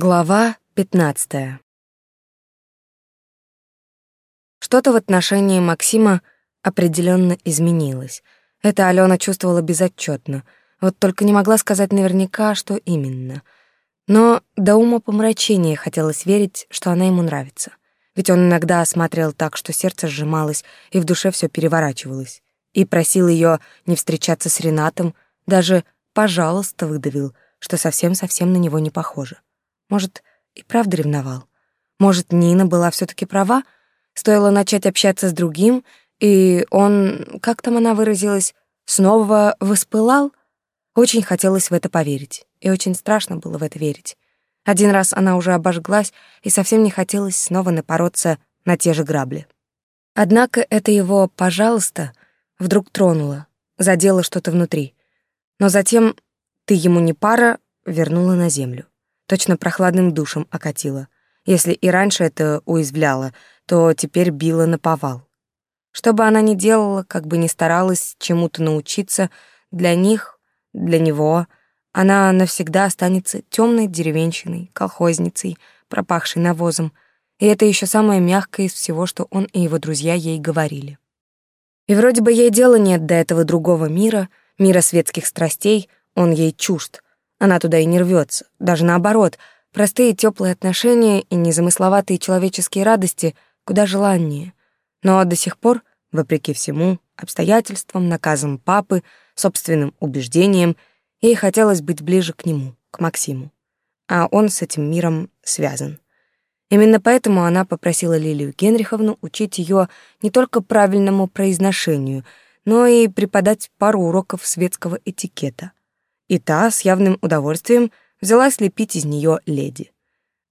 Глава 15. Что-то в отношении Максима определенно изменилось. Это Алена чувствовала безотчетно, вот только не могла сказать наверняка, что именно. Но до ума помрачения хотелось верить, что она ему нравится. Ведь он иногда осматривал так, что сердце сжималось, и в душе все переворачивалось. И просил ее не встречаться с Ренатом, даже «пожалуйста» выдавил, что совсем-совсем на него не похоже. Может, и правда ревновал? Может, Нина была все таки права? Стоило начать общаться с другим, и он, как там она выразилась, снова воспылал? Очень хотелось в это поверить, и очень страшно было в это верить. Один раз она уже обожглась, и совсем не хотелось снова напороться на те же грабли. Однако это его «пожалуйста» вдруг тронуло, задело что-то внутри. Но затем «ты ему не пара» вернула на землю точно прохладным душем окатило. Если и раньше это уязвляло, то теперь било на повал. Что бы она ни делала, как бы ни старалась чему-то научиться, для них, для него, она навсегда останется темной деревенщиной, колхозницей, пропахшей навозом. И это еще самое мягкое из всего, что он и его друзья ей говорили. И вроде бы ей дела нет до этого другого мира, мира светских страстей, он ей чужд — она туда и не рвется, даже наоборот. Простые теплые отношения и незамысловатые человеческие радости куда желаннее. Но до сих пор, вопреки всему, обстоятельствам, наказам папы, собственным убеждениям, ей хотелось быть ближе к нему, к Максиму. А он с этим миром связан. Именно поэтому она попросила Лилию Генриховну учить ее не только правильному произношению, но и преподать пару уроков светского этикета и та с явным удовольствием взялась лепить из нее леди.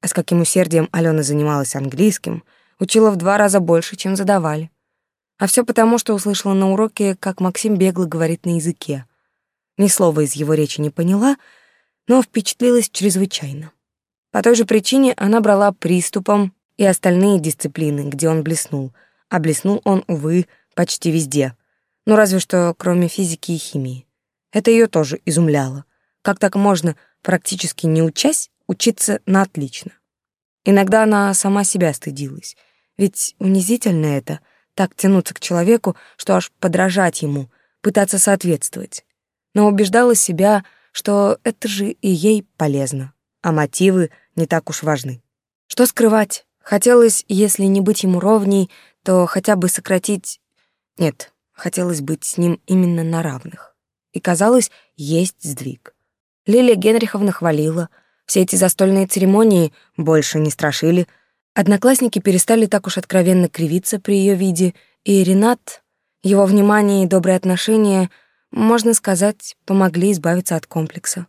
А с каким усердием Алена занималась английским, учила в два раза больше, чем задавали. А все потому, что услышала на уроке, как Максим бегло говорит на языке. Ни слова из его речи не поняла, но впечатлилась чрезвычайно. По той же причине она брала приступом и остальные дисциплины, где он блеснул, а блеснул он, увы, почти везде, ну разве что кроме физики и химии. Это ее тоже изумляло. Как так можно, практически не учась, учиться на отлично? Иногда она сама себя стыдилась. Ведь унизительно это — так тянуться к человеку, что аж подражать ему, пытаться соответствовать. Но убеждала себя, что это же и ей полезно, а мотивы не так уж важны. Что скрывать? Хотелось, если не быть ему ровней, то хотя бы сократить... Нет, хотелось быть с ним именно на равных и, казалось, есть сдвиг. Лилия Генриховна хвалила, все эти застольные церемонии больше не страшили, одноклассники перестали так уж откровенно кривиться при ее виде, и Ренат, его внимание и добрые отношения, можно сказать, помогли избавиться от комплекса.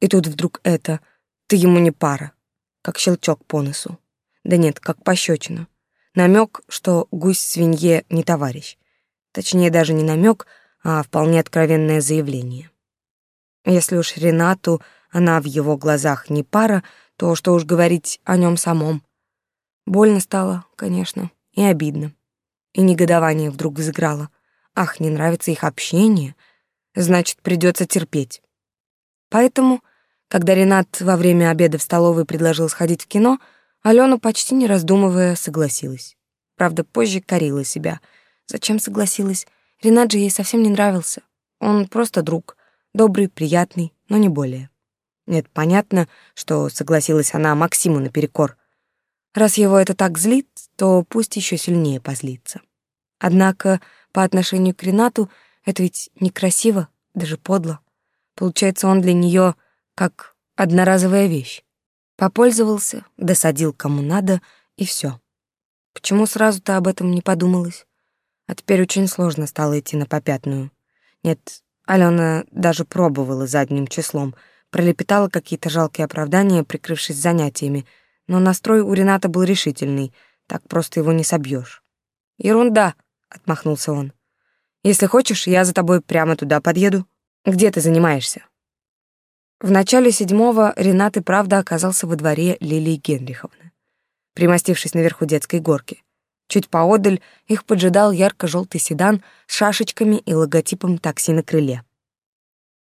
И тут вдруг это «ты ему не пара», как щелчок по носу. Да нет, как пощечина. Намек, что гусь свинье не товарищ. Точнее, даже не намек, а вполне откровенное заявление. Если уж Ренату она в его глазах не пара, то что уж говорить о нем самом. Больно стало, конечно, и обидно. И негодование вдруг взыграло. Ах, не нравится их общение, значит, придется терпеть. Поэтому, когда Ренат во время обеда в столовой предложил сходить в кино, Алена, почти не раздумывая, согласилась. Правда, позже корила себя. Зачем согласилась? Ренат же ей совсем не нравился. Он просто друг, добрый, приятный, но не более. Нет, понятно, что согласилась она Максиму наперекор. Раз его это так злит, то пусть еще сильнее позлится. Однако по отношению к Ренату это ведь некрасиво, даже подло. Получается, он для нее как одноразовая вещь. Попользовался, досадил кому надо, и все. Почему сразу-то об этом не подумалось? А теперь очень сложно стало идти на попятную. Нет, Алена даже пробовала задним числом, пролепетала какие-то жалкие оправдания, прикрывшись занятиями, но настрой у Рената был решительный, так просто его не собьешь. «Ерунда», — отмахнулся он. «Если хочешь, я за тобой прямо туда подъеду. Где ты занимаешься?» В начале седьмого Ренат и правда оказался во дворе Лилии Генриховны, примостившись наверху детской горки. Чуть поодаль их поджидал ярко-желтый седан с шашечками и логотипом такси на крыле.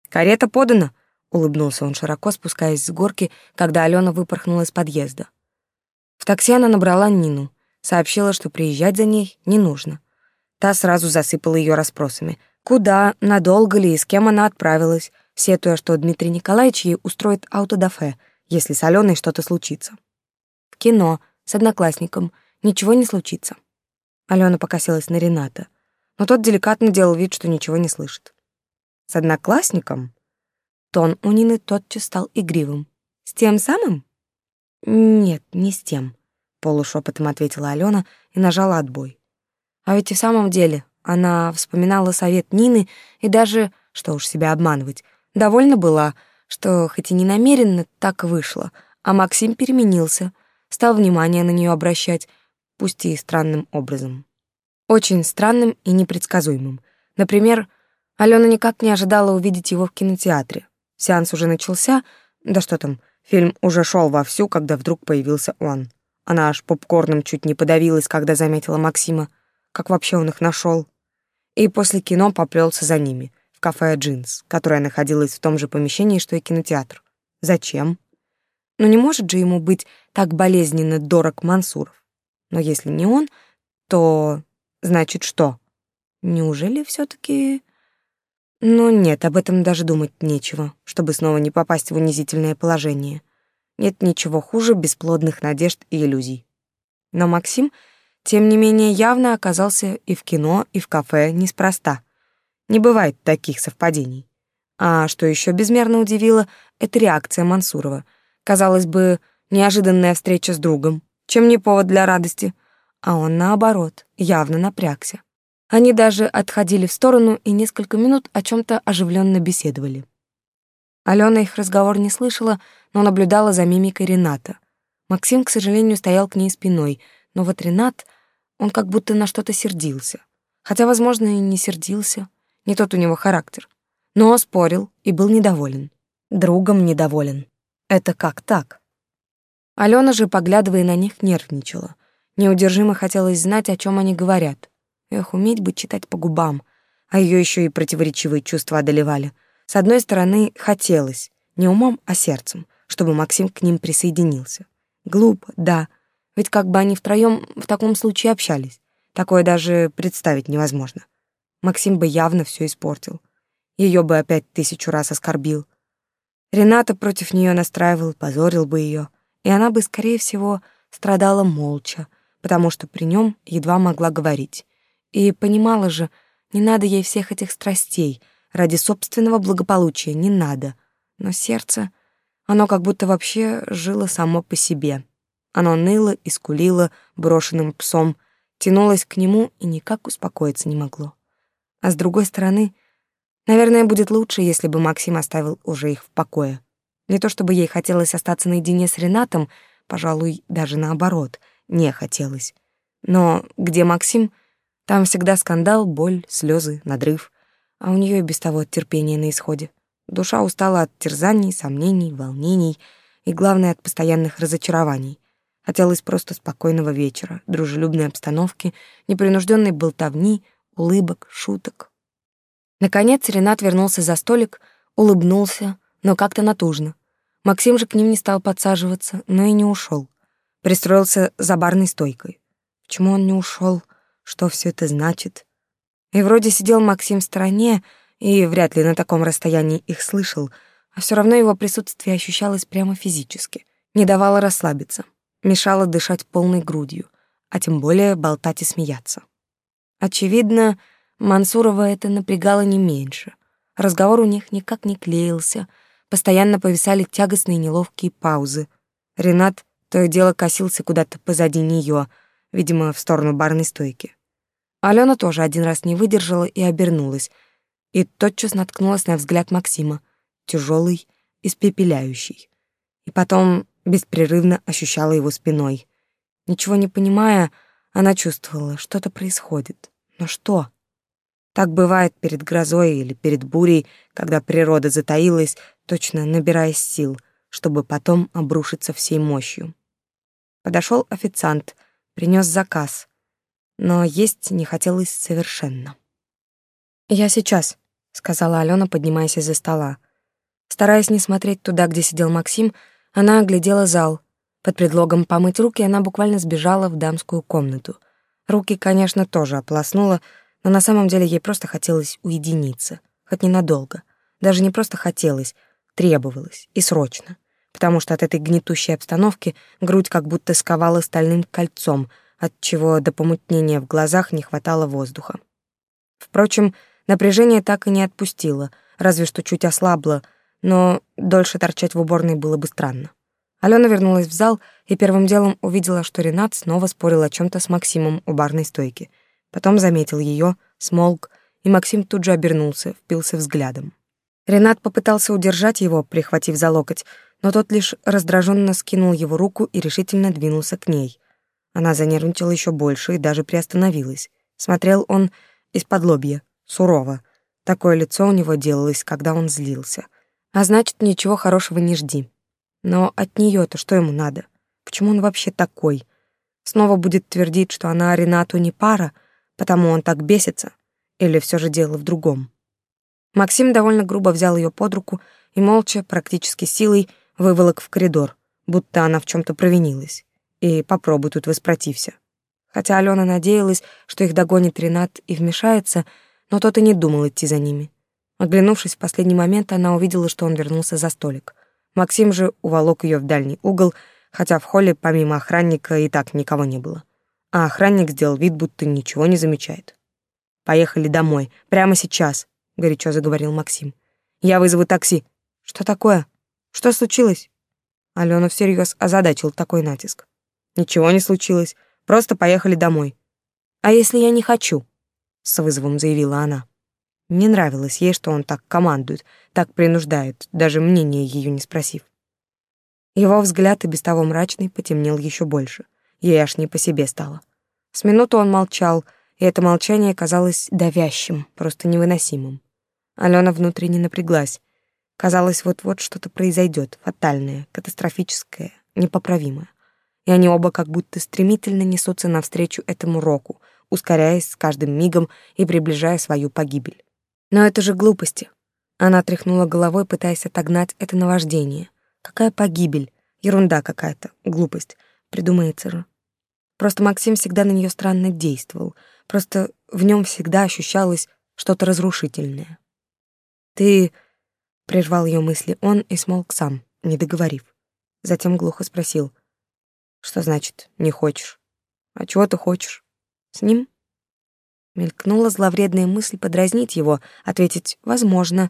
«Карета подана!» улыбнулся он широко, спускаясь с горки, когда Алена выпорхнула из подъезда. В такси она набрала Нину, сообщила, что приезжать за ней не нужно. Та сразу засыпала ее расспросами. Куда, надолго ли и с кем она отправилась, сетуя, что Дмитрий Николаевич ей устроит аутодафе, если с Аленой что-то случится. В кино, с одноклассником, ничего не случится. Алена покосилась на Рената, но тот деликатно делал вид, что ничего не слышит. С одноклассником? Тон у Нины тотчас стал игривым. С тем самым? Нет, не с тем, полушепотом ответила Алена и нажала отбой. А ведь и в самом деле она вспоминала совет Нины и даже, что уж себя обманывать, довольна была, что хоть и не намеренно так вышло, а Максим переменился, стал внимание на нее обращать, пусть и странным образом. Очень странным и непредсказуемым. Например, Алена никак не ожидала увидеть его в кинотеатре. Сеанс уже начался, да что там, фильм уже шел вовсю, когда вдруг появился он. Она аж попкорном чуть не подавилась, когда заметила Максима. Как вообще он их нашел? И после кино поплелся за ними, в кафе «Джинс», которое находилось в том же помещении, что и кинотеатр. Зачем? Ну не может же ему быть так болезненно дорог Мансуров. Но если не он, то значит что? Неужели все таки Ну нет, об этом даже думать нечего, чтобы снова не попасть в унизительное положение. Нет ничего хуже бесплодных надежд и иллюзий. Но Максим, тем не менее, явно оказался и в кино, и в кафе неспроста. Не бывает таких совпадений. А что еще безмерно удивило, это реакция Мансурова. Казалось бы, неожиданная встреча с другом, чем не повод для радости, а он, наоборот, явно напрягся. Они даже отходили в сторону и несколько минут о чем то оживленно беседовали. Алена их разговор не слышала, но наблюдала за мимикой Рената. Максим, к сожалению, стоял к ней спиной, но вот Ренат, он как будто на что-то сердился. Хотя, возможно, и не сердился, не тот у него характер. Но спорил и был недоволен. Другом недоволен. Это как так? Алена же, поглядывая на них, нервничала. Неудержимо хотелось знать, о чем они говорят. Эх, уметь бы читать по губам. А ее еще и противоречивые чувства одолевали. С одной стороны, хотелось, не умом, а сердцем, чтобы Максим к ним присоединился. Глупо, да, ведь как бы они втроем в таком случае общались. Такое даже представить невозможно. Максим бы явно все испортил. Ее бы опять тысячу раз оскорбил. Рената против нее настраивал, позорил бы ее и она бы, скорее всего, страдала молча, потому что при нем едва могла говорить. И понимала же, не надо ей всех этих страстей, ради собственного благополучия не надо. Но сердце, оно как будто вообще жило само по себе. Оно ныло и скулило брошенным псом, тянулось к нему и никак успокоиться не могло. А с другой стороны, наверное, будет лучше, если бы Максим оставил уже их в покое. Не то чтобы ей хотелось остаться наедине с Ренатом, пожалуй, даже наоборот, не хотелось. Но где Максим, там всегда скандал, боль, слезы, надрыв. А у нее и без того терпение на исходе. Душа устала от терзаний, сомнений, волнений и, главное, от постоянных разочарований. Хотелось просто спокойного вечера, дружелюбной обстановки, непринужденной болтовни, улыбок, шуток. Наконец Ренат вернулся за столик, улыбнулся, но как-то натужно. Максим же к ним не стал подсаживаться, но и не ушел. Пристроился за барной стойкой. Почему он не ушел? Что все это значит? И вроде сидел Максим в стороне, и вряд ли на таком расстоянии их слышал, а все равно его присутствие ощущалось прямо физически, не давало расслабиться, мешало дышать полной грудью, а тем более болтать и смеяться. Очевидно, Мансурова это напрягало не меньше. Разговор у них никак не клеился — Постоянно повисали тягостные неловкие паузы. Ренат то и дело косился куда-то позади нее, видимо, в сторону барной стойки. Алена тоже один раз не выдержала и обернулась, и тотчас наткнулась на взгляд Максима, тяжелый, испепеляющий. И потом беспрерывно ощущала его спиной. Ничего не понимая, она чувствовала, что-то происходит. Но что? Так бывает перед грозой или перед бурей, когда природа затаилась, точно набираясь сил, чтобы потом обрушиться всей мощью. Подошел официант, принес заказ, но есть не хотелось совершенно. «Я сейчас», — сказала Алена, поднимаясь из-за стола. Стараясь не смотреть туда, где сидел Максим, она оглядела зал. Под предлогом помыть руки она буквально сбежала в дамскую комнату. Руки, конечно, тоже ополоснула, но на самом деле ей просто хотелось уединиться, хоть ненадолго. Даже не просто хотелось, требовалось, и срочно. Потому что от этой гнетущей обстановки грудь как будто сковала стальным кольцом, от чего до помутнения в глазах не хватало воздуха. Впрочем, напряжение так и не отпустило, разве что чуть ослабло, но дольше торчать в уборной было бы странно. Алена вернулась в зал и первым делом увидела, что Ренат снова спорил о чем то с Максимом у барной стойки. Потом заметил ее, смолк, и Максим тут же обернулся, впился взглядом. Ренат попытался удержать его, прихватив за локоть, но тот лишь раздраженно скинул его руку и решительно двинулся к ней. Она занервничала еще больше и даже приостановилась. Смотрел он из-под лобья, сурово. Такое лицо у него делалось, когда он злился. А значит, ничего хорошего не жди. Но от нее то что ему надо? Почему он вообще такой? Снова будет твердить, что она Ренату не пара, потому он так бесится? Или все же дело в другом? Максим довольно грубо взял ее под руку и молча, практически силой, выволок в коридор, будто она в чем то провинилась. И попробуй тут воспротився. Хотя Алена надеялась, что их догонит Ренат и вмешается, но тот и не думал идти за ними. Оглянувшись в последний момент, она увидела, что он вернулся за столик. Максим же уволок ее в дальний угол, хотя в холле помимо охранника и так никого не было. А охранник сделал вид, будто ничего не замечает. «Поехали домой, прямо сейчас», — горячо заговорил Максим. «Я вызову такси». «Что такое? Что случилось?» Алена всерьез озадачил такой натиск. «Ничего не случилось, просто поехали домой». «А если я не хочу?» — с вызовом заявила она. Не нравилось ей, что он так командует, так принуждает, даже мнение ее не спросив. Его взгляд, и без того мрачный, потемнел еще больше. Ей аж не по себе стало. С минуту он молчал, и это молчание казалось давящим, просто невыносимым. Алена внутренне напряглась. Казалось, вот-вот что-то произойдет, фатальное, катастрофическое, непоправимое. И они оба как будто стремительно несутся навстречу этому року, ускоряясь с каждым мигом и приближая свою погибель. Но это же глупости. Она тряхнула головой, пытаясь отогнать это наваждение. Какая погибель? Ерунда какая-то, глупость. Придумается же. Просто Максим всегда на нее странно действовал. Просто в нем всегда ощущалось что-то разрушительное. «Ты...» — прервал ее мысли он и смолк сам, не договорив. Затем глухо спросил. «Что значит «не хочешь»? А чего ты хочешь? С ним?» Мелькнула зловредная мысль подразнить его, ответить «возможно»,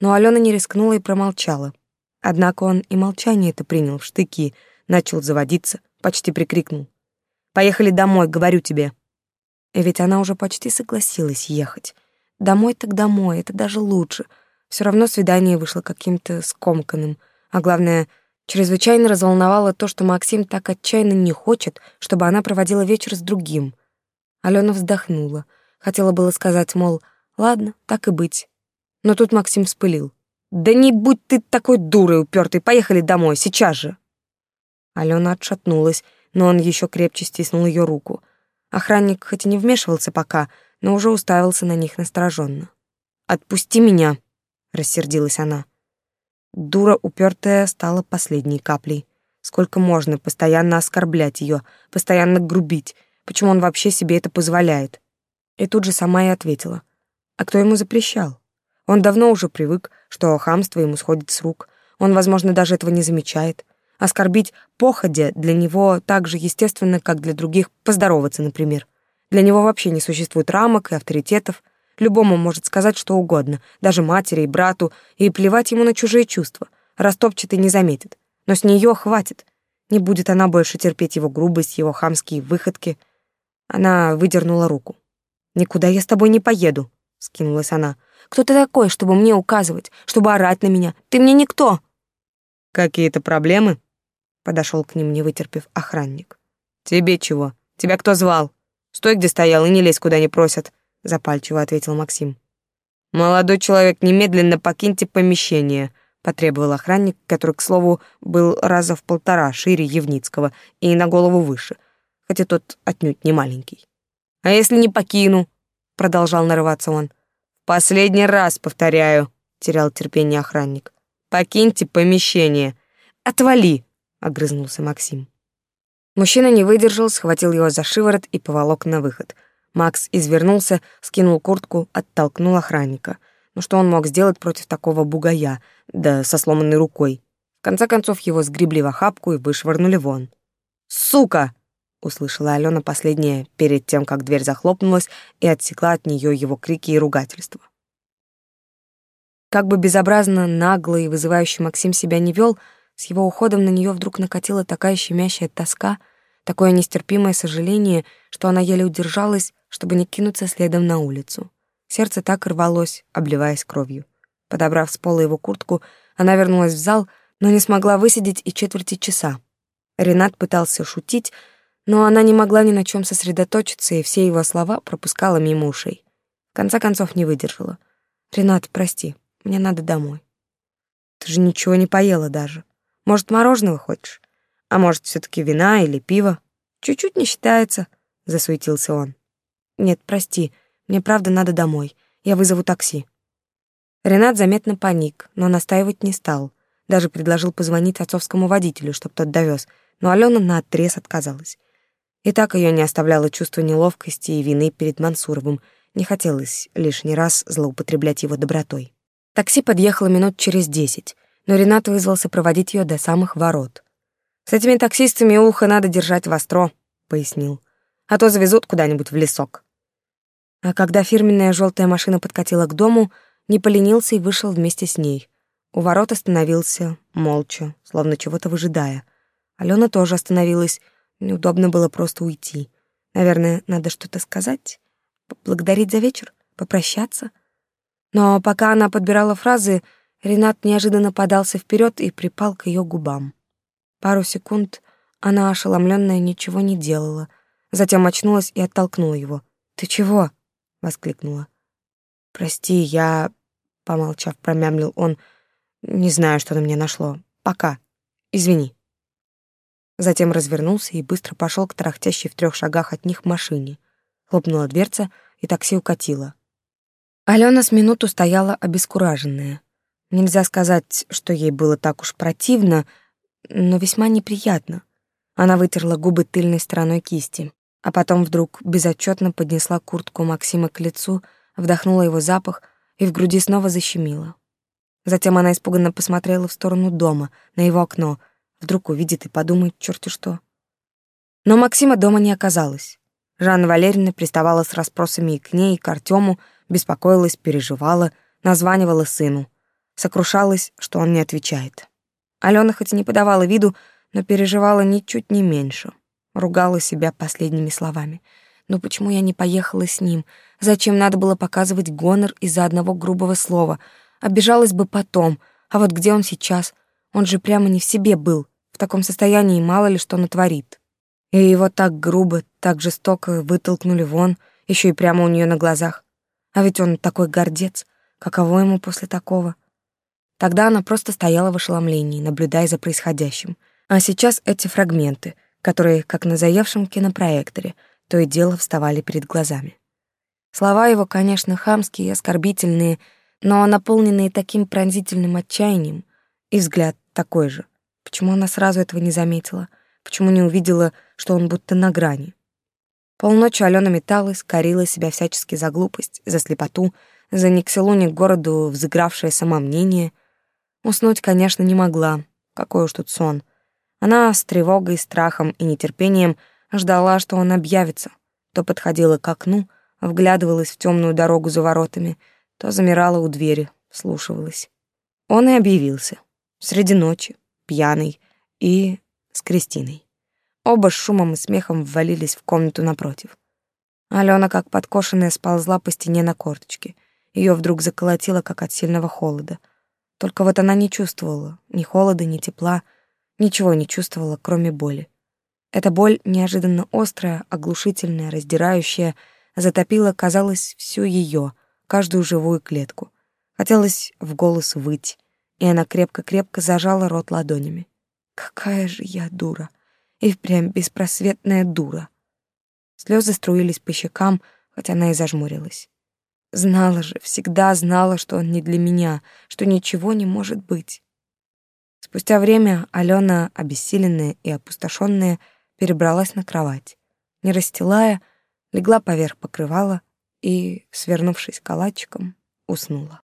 но Алена не рискнула и промолчала. Однако он и молчание это принял в штыки, начал заводиться, почти прикрикнул. «Поехали домой, говорю тебе». И ведь она уже почти согласилась ехать. Домой так домой, это даже лучше. Все равно свидание вышло каким-то скомканным. А главное, чрезвычайно разволновало то, что Максим так отчаянно не хочет, чтобы она проводила вечер с другим. Алена вздохнула — Хотела было сказать, мол, ладно, так и быть. Но тут Максим вспылил. «Да не будь ты такой дурой упертый, поехали домой, сейчас же!» Алена отшатнулась, но он еще крепче стиснул ее руку. Охранник хоть и не вмешивался пока, но уже уставился на них настороженно. «Отпусти меня!» — рассердилась она. Дура упертая стала последней каплей. Сколько можно постоянно оскорблять ее, постоянно грубить? Почему он вообще себе это позволяет? И тут же сама и ответила. А кто ему запрещал? Он давно уже привык, что хамство ему сходит с рук. Он, возможно, даже этого не замечает. Оскорбить походя для него так же естественно, как для других поздороваться, например. Для него вообще не существует рамок и авторитетов. Любому может сказать что угодно, даже матери и брату, и плевать ему на чужие чувства. Растопчатый не заметит. Но с нее хватит. Не будет она больше терпеть его грубость, его хамские выходки. Она выдернула руку. «Никуда я с тобой не поеду», — скинулась она. «Кто ты такой, чтобы мне указывать, чтобы орать на меня? Ты мне никто!» «Какие-то проблемы?» — подошел к ним, не вытерпев охранник. «Тебе чего? Тебя кто звал? Стой, где стоял, и не лезь, куда не просят», — запальчиво ответил Максим. «Молодой человек, немедленно покиньте помещение», — потребовал охранник, который, к слову, был раза в полтора шире Евницкого и на голову выше, хотя тот отнюдь не маленький. А если не покину? Продолжал нарываться он. Последний раз повторяю, терял терпение охранник. Покиньте помещение. Отвали, огрызнулся Максим. Мужчина не выдержал, схватил его за шиворот и поволок на выход. Макс извернулся, скинул куртку, оттолкнул охранника. Ну что он мог сделать против такого бугая, да со сломанной рукой? В конце концов его сгребли в охапку и вышвырнули вон. «Сука!» — услышала Алена последнее перед тем, как дверь захлопнулась и отсекла от нее его крики и ругательства. Как бы безобразно, нагло и вызывающе Максим себя не вел, с его уходом на нее вдруг накатила такая щемящая тоска, такое нестерпимое сожаление, что она еле удержалась, чтобы не кинуться следом на улицу. Сердце так рвалось, обливаясь кровью. Подобрав с пола его куртку, она вернулась в зал, но не смогла высидеть и четверти часа. Ренат пытался шутить, но она не могла ни на чем сосредоточиться, и все его слова пропускала мимо ушей. В конце концов не выдержала. «Ренат, прости, мне надо домой. Ты же ничего не поела даже. Может, мороженого хочешь? А может, все таки вина или пиво? Чуть-чуть не считается, засуетился он. Нет, прости, мне правда надо домой. Я вызову такси. Ренат заметно паник, но настаивать не стал. Даже предложил позвонить отцовскому водителю, чтобы тот довез, но Алена наотрез отказалась. И так ее не оставляло чувство неловкости и вины перед Мансуровым. Не хотелось лишний раз злоупотреблять его добротой. Такси подъехало минут через десять, но Ренат вызвался проводить ее до самых ворот. «С этими таксистами ухо надо держать востро», — пояснил. «А то завезут куда-нибудь в лесок». А когда фирменная желтая машина подкатила к дому, не поленился и вышел вместе с ней. У ворот остановился, молча, словно чего-то выжидая. Алена тоже остановилась, неудобно было просто уйти. Наверное, надо что-то сказать, поблагодарить за вечер, попрощаться — но пока она подбирала фразы, Ренат неожиданно подался вперед и припал к ее губам. Пару секунд она, ошеломленная, ничего не делала. Затем очнулась и оттолкнула его. «Ты чего?» — воскликнула. «Прости, я...» — помолчав, промямлил он. «Не знаю, что на меня нашло. Пока. Извини». Затем развернулся и быстро пошел к тарахтящей в трех шагах от них машине. Хлопнула дверца, и такси укатило. Алена с минуту стояла обескураженная. Нельзя сказать, что ей было так уж противно, но весьма неприятно. Она вытерла губы тыльной стороной кисти, а потом вдруг безотчетно поднесла куртку Максима к лицу, вдохнула его запах и в груди снова защемила. Затем она испуганно посмотрела в сторону дома, на его окно. Вдруг увидит и подумает черти что. Но Максима дома не оказалось. Жанна Валерьевна приставала с расспросами и к ней, и к Артему, беспокоилась, переживала, названивала сыну. Сокрушалась, что он не отвечает. Алена хоть и не подавала виду, но переживала ничуть не меньше. Ругала себя последними словами. «Ну почему я не поехала с ним? Зачем надо было показывать гонор из-за одного грубого слова? Обижалась бы потом. А вот где он сейчас? Он же прямо не в себе был. В таком состоянии мало ли что натворит». И его так грубо, так жестоко вытолкнули вон, еще и прямо у нее на глазах. А ведь он такой гордец. Каково ему после такого? Тогда она просто стояла в ошеломлении, наблюдая за происходящим. А сейчас эти фрагменты, которые, как на заевшем кинопроекторе, то и дело вставали перед глазами. Слова его, конечно, хамские и оскорбительные, но наполненные таким пронзительным отчаянием, и взгляд такой же. Почему она сразу этого не заметила? Почему не увидела, что он будто на грани? Полночи Алена металась, корила себя всячески за глупость, за слепоту, за ни к селу, ни к городу взыгравшее самомнение. Уснуть, конечно, не могла. Какой уж тут сон. Она с тревогой, страхом и нетерпением ждала, что он объявится. То подходила к окну, вглядывалась в темную дорогу за воротами, то замирала у двери, вслушивалась. Он и объявился. Среди ночи, пьяный и с Кристиной. Оба с шумом и смехом ввалились в комнату напротив. Алена, как подкошенная, сползла по стене на корточки. Ее вдруг заколотило, как от сильного холода. Только вот она не чувствовала ни холода, ни тепла, ничего не чувствовала, кроме боли. Эта боль, неожиданно острая, оглушительная, раздирающая, затопила, казалось, всю ее, каждую живую клетку. Хотелось в голос выть, и она крепко-крепко зажала рот ладонями. «Какая же я дура!» и впрямь беспросветная дура. Слезы струились по щекам, хотя она и зажмурилась. Знала же, всегда знала, что он не для меня, что ничего не может быть. Спустя время Алена, обессиленная и опустошенная, перебралась на кровать. Не расстилая, легла поверх покрывала и, свернувшись калачиком, уснула.